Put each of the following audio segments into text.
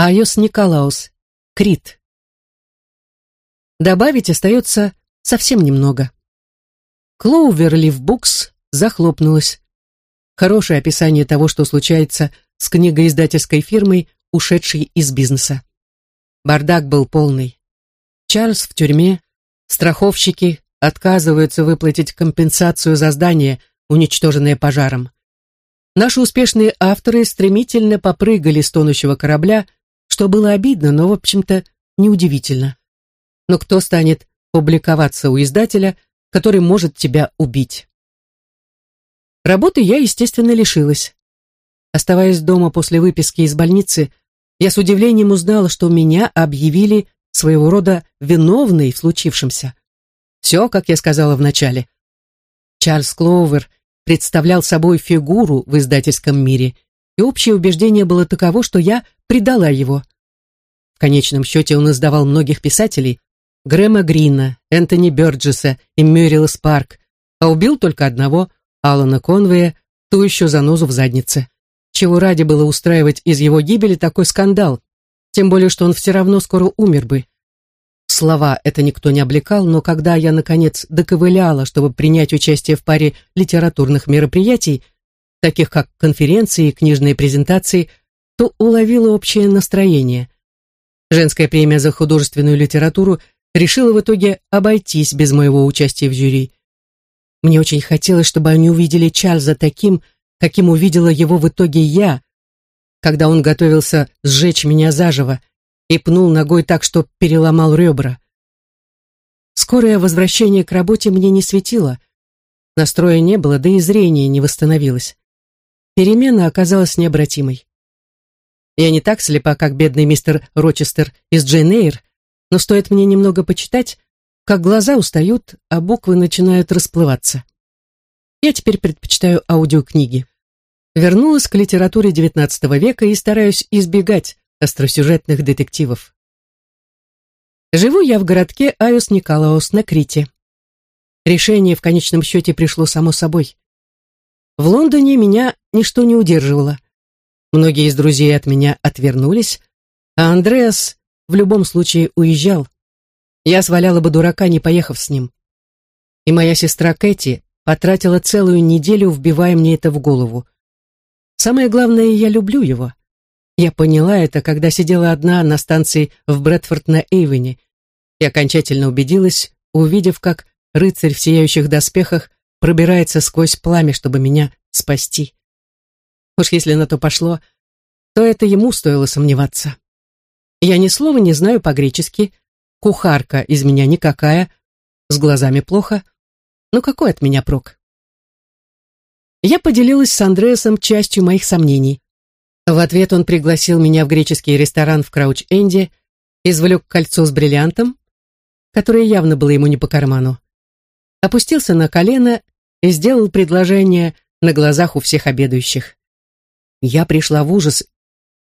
Айос Николаус, Крит. Добавить остается совсем немного. Клоуверлив Букс захлопнулась. Хорошее описание того, что случается с книгоиздательской фирмой, ушедшей из бизнеса. Бардак был полный. Чарльз в тюрьме, страховщики отказываются выплатить компенсацию за здание, уничтоженное пожаром. Наши успешные авторы стремительно попрыгали с тонущего корабля, что было обидно, но, в общем-то, неудивительно. Но кто станет публиковаться у издателя, который может тебя убить? Работы я, естественно, лишилась. Оставаясь дома после выписки из больницы, я с удивлением узнала, что меня объявили своего рода виновной в случившемся. Все, как я сказала вначале. Чарльз Клоувер представлял собой фигуру в издательском мире, и общее убеждение было таково, что я предала его. В конечном счете он издавал многих писателей, Грэма Грина, Энтони Бёрджеса и Мюррила Спарк, а убил только одного, Алана Конвея, ту еще занозу в заднице. Чего ради было устраивать из его гибели такой скандал, тем более, что он все равно скоро умер бы. Слова это никто не облекал, но когда я, наконец, доковыляла, чтобы принять участие в паре литературных мероприятий, таких как конференции и книжные презентации, то уловила общее настроение. Женская премия за художественную литературу решила в итоге обойтись без моего участия в жюри. Мне очень хотелось, чтобы они увидели Чарльза таким, каким увидела его в итоге я, когда он готовился сжечь меня заживо, и пнул ногой так, что переломал ребра. Скорое возвращение к работе мне не светило. Настроя не было, да и зрение не восстановилось. Перемена оказалась необратимой. Я не так слепа, как бедный мистер Рочестер из Джейн Эйр, но стоит мне немного почитать, как глаза устают, а буквы начинают расплываться. Я теперь предпочитаю аудиокниги. Вернулась к литературе XIX века и стараюсь избегать остросюжетных детективов. Живу я в городке Айос Николаус на Крите. Решение в конечном счете пришло само собой. В Лондоне меня ничто не удерживало. Многие из друзей от меня отвернулись, а Андреас в любом случае уезжал. Я сваляла бы дурака, не поехав с ним. И моя сестра Кэти потратила целую неделю, вбивая мне это в голову. Самое главное, я люблю его. Я поняла это, когда сидела одна на станции в Брэдфорд на Эйвене и окончательно убедилась, увидев, как рыцарь в сияющих доспехах пробирается сквозь пламя, чтобы меня спасти. Уж если на то пошло, то это ему стоило сомневаться. Я ни слова не знаю по-гречески, кухарка из меня никакая, с глазами плохо, но какой от меня прок? Я поделилась с Андреасом частью моих сомнений. В ответ он пригласил меня в греческий ресторан в Крауч-Энди, извлек кольцо с бриллиантом, которое явно было ему не по карману, опустился на колено и сделал предложение на глазах у всех обедающих. Я пришла в ужас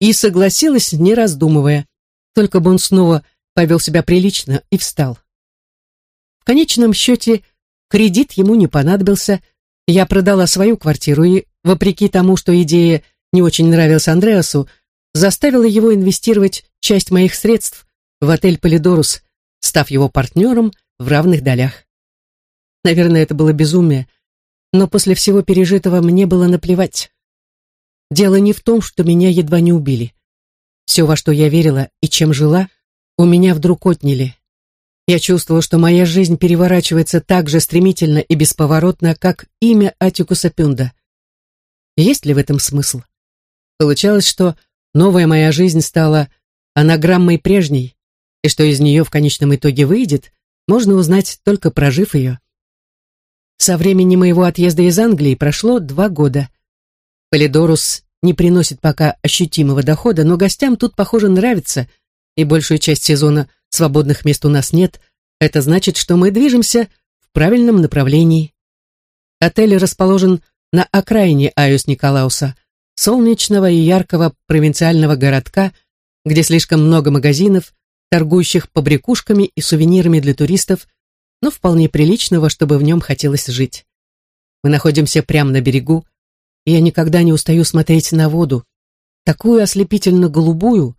и согласилась, не раздумывая, только бы он снова повел себя прилично и встал. В конечном счете кредит ему не понадобился, я продала свою квартиру и, вопреки тому, что идея не очень нравился Андреасу, заставила его инвестировать часть моих средств в отель «Полидорус», став его партнером в равных долях. Наверное, это было безумие, но после всего пережитого мне было наплевать. Дело не в том, что меня едва не убили. Все, во что я верила и чем жила, у меня вдруг отняли. Я чувствовала, что моя жизнь переворачивается так же стремительно и бесповоротно, как имя Атикуса Пюнда. Есть ли в этом смысл? Получалось, что новая моя жизнь стала анаграммой прежней, и что из нее в конечном итоге выйдет, можно узнать, только прожив ее. Со времени моего отъезда из Англии прошло два года. Полидорус не приносит пока ощутимого дохода, но гостям тут, похоже, нравится, и большую часть сезона свободных мест у нас нет. Это значит, что мы движемся в правильном направлении. Отель расположен на окраине Айос Николауса, солнечного и яркого провинциального городка, где слишком много магазинов, торгующих побрякушками и сувенирами для туристов, но вполне приличного, чтобы в нем хотелось жить. Мы находимся прямо на берегу, я никогда не устаю смотреть на воду, такую ослепительно голубую,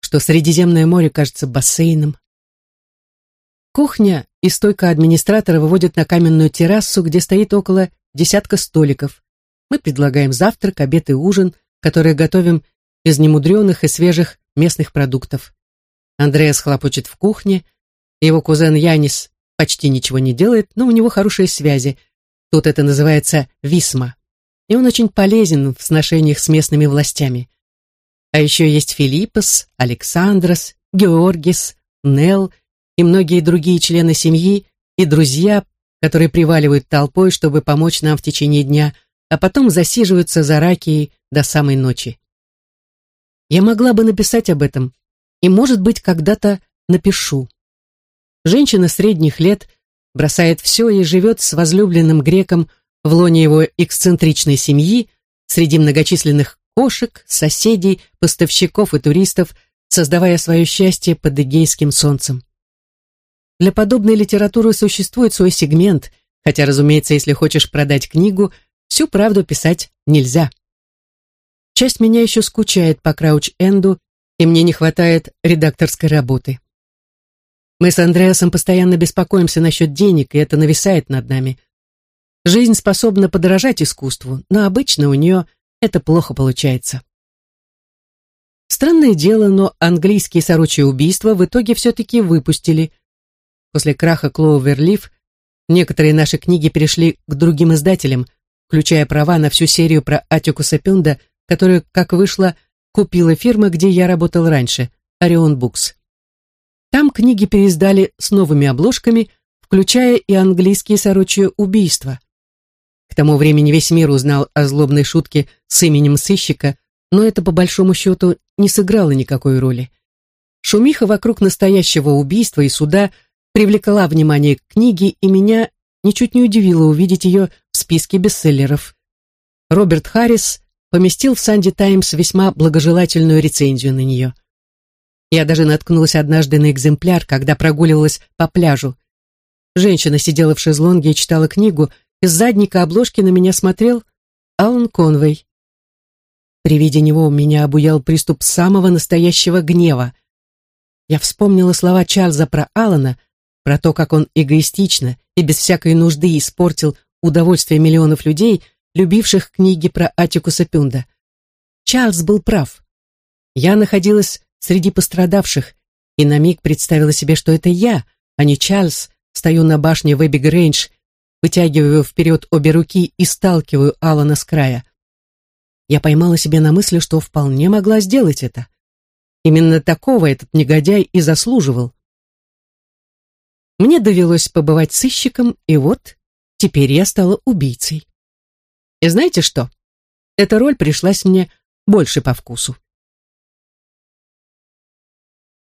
что Средиземное море кажется бассейном. Кухня и стойка администратора выводят на каменную террасу, где стоит около десятка столиков. Мы предлагаем завтрак, обед и ужин, которые готовим из немудреных и свежих местных продуктов. Андреас хлопочет в кухне, его кузен Янис почти ничего не делает, но у него хорошие связи. Тут это называется висма. И он очень полезен в сношениях с местными властями. А еще есть Филиппос, Александрос, Георгис, Нел и многие другие члены семьи и друзья, которые приваливают толпой, чтобы помочь нам в течение дня, а потом засиживаются за ракией до самой ночи. Я могла бы написать об этом, и, может быть, когда-то напишу. Женщина средних лет бросает все и живет с возлюбленным греком в лоне его эксцентричной семьи среди многочисленных кошек, соседей, поставщиков и туристов, создавая свое счастье под эгейским солнцем. Для подобной литературы существует свой сегмент, хотя, разумеется, если хочешь продать книгу, всю правду писать нельзя. Часть меня еще скучает по Крауч-Энду, и мне не хватает редакторской работы. Мы с Андреасом постоянно беспокоимся насчет денег, и это нависает над нами. Жизнь способна подорожать искусству, но обычно у нее это плохо получается. Странное дело, но английские сорочьи убийства в итоге все-таки выпустили. После краха Клоуверлиф некоторые наши книги перешли к другим издателям, включая права на всю серию про Атикуса Пюнда, которую, как вышло, купила фирма, где я работал раньше, Орион Букс. Там книги переиздали с новыми обложками, включая и английские сорочье убийства. Тому времени весь мир узнал о злобной шутке с именем сыщика, но это по большому счету не сыграло никакой роли. Шумиха вокруг настоящего убийства и суда привлекла внимание к книге, и меня ничуть не удивило увидеть ее в списке бестселлеров. Роберт Харрис поместил в «Санди Таймс» весьма благожелательную рецензию на нее. Я даже наткнулась однажды на экземпляр, когда прогуливалась по пляжу. Женщина сидела в шезлонге и читала книгу, из задника обложки на меня смотрел Алан Конвей. При виде него меня обуял приступ самого настоящего гнева. Я вспомнила слова Чарльза про Алана, про то, как он эгоистично и без всякой нужды испортил удовольствие миллионов людей, любивших книги про Атикуса Пюнда. Чарльз был прав. Я находилась среди пострадавших и на миг представила себе, что это я, а не Чарльз, стою на башне Вебби Грейндж вытягиваю вперед обе руки и сталкиваю Алана с края. Я поймала себя на мысли, что вполне могла сделать это. Именно такого этот негодяй и заслуживал. Мне довелось побывать сыщиком, и вот теперь я стала убийцей. И знаете что? Эта роль пришлась мне больше по вкусу.